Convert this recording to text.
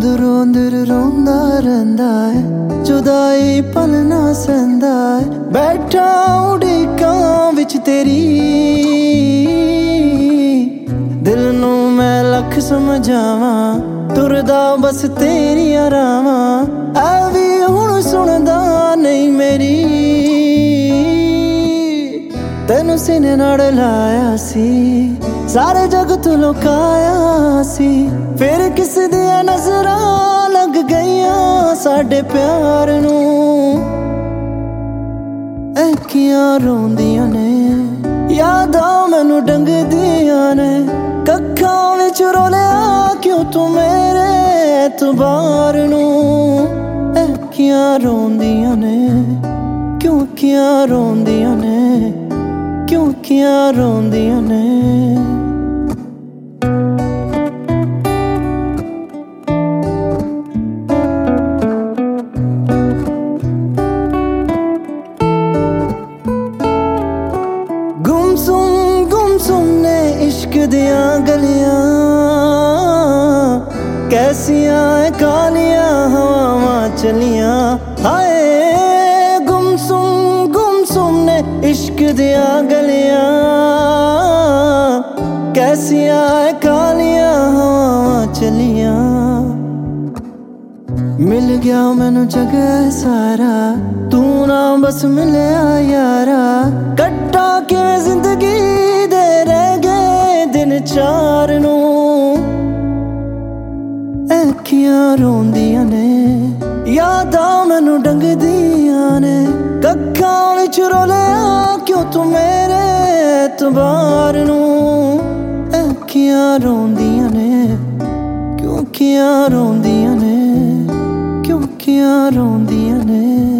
ਦੂਰੋਂ ਦਿਲ ਰੋਂਦਾ ਰਹਿੰਦਾ ਹੈ ਜੁਦਾਈ ਪਲ ਸੰਦਾ ਹੈ। ਬੈਠਾ ਉਡੀਕਾਂ ਵਿੱਚ ਤੇਰੀ। ਦਿਲ ਨੂੰ ਮੈਂ ਲੱਖ ਸਮਝਾਵਾਂ, ਤੁਰਦਾ ਬਸ ਤੇਰੀ ਆਰਾਵਾਂ ਐ ਵੀ ਹੁਣ ਸੁਣਦਾ ਨਹੀਂ ਮੇਰੀ। ਤੈਨੂੰ ਸੀਨੇ ਨਾਲ ਲਾਇਆ ਸੀ, ਸਾਰੇ ਜਗ ਤੋਂ ਲੁਕਾਇਆ ਸੀ। ਫਿਰ ਕਿਸ ਦੀਆਂ ਨਜ਼ਰਾਂ ਸਾਡੇ ਪਿਆਰ ਨੂੰ। ਐਕੀਆਂ ਰੋਂਦੀਆਂ ਨੇ? ਯਾਦਾਂ ਮੈਨੂੰ ਡੰਗਦੀਆਂ ਨੇ। ਕੱਖਾਂ ਵਿੱਚ ਰੋਲਿਆ, ਕਿਉਂ ਤੂੰ ਮੇਰੇ ਐਤਬਾਰ ਨੂੰ? ਐਕੀਆਂ ਰੋਂਦੀਆਂ ਨੇ? ਕਿਉਂ ਕਿਆਂ ਰੋਂਦੀਆਂ ਨੇ? ਕਿਉਂ ਕਿਆਂ ਰੋਂਦੀਆਂ ਨੇ? दिया गलियाँ, कैसियाँ कालियाँ, हवावां चलियाँ। हाय, गुमसुम गुमसुम ने इश्क दिया गलियाँ, कैसियाँ कालियाँ, हवावां चलियाँ। मिल गया मैनू जग सारा, तू ना बस मिलया यारा। कट्टा के ज़िंदगी ਗਏ ਨੂੰ। ਅੱਖੀਆਂ ਰੋਂਦੀਆਂ ਨੇ। ਯਾਦਾਂ ਮੈਨੂੰ ਡੰਗਦੀਆਂ ਨੇ। ਕੱਖਾਂ ਵਿੱਚ ਰੋਲਿਆ, ਕਿਉਂ ਤੂੰ ਮੇਰੇ ਐਤਬਾਰ ਨੂੰ? ਅੱਖੀਆਂ ਰੋਂਦੀਆਂ ਨੇ। ਕਿਉਂ ਕਿਆਂ ਰੋਂਦੀਆਂ ਨੇ? ਕਿਉਂ ਕਿਆਂ ਰੋਂਦੀਆਂ ਨੇ?